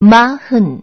마흔.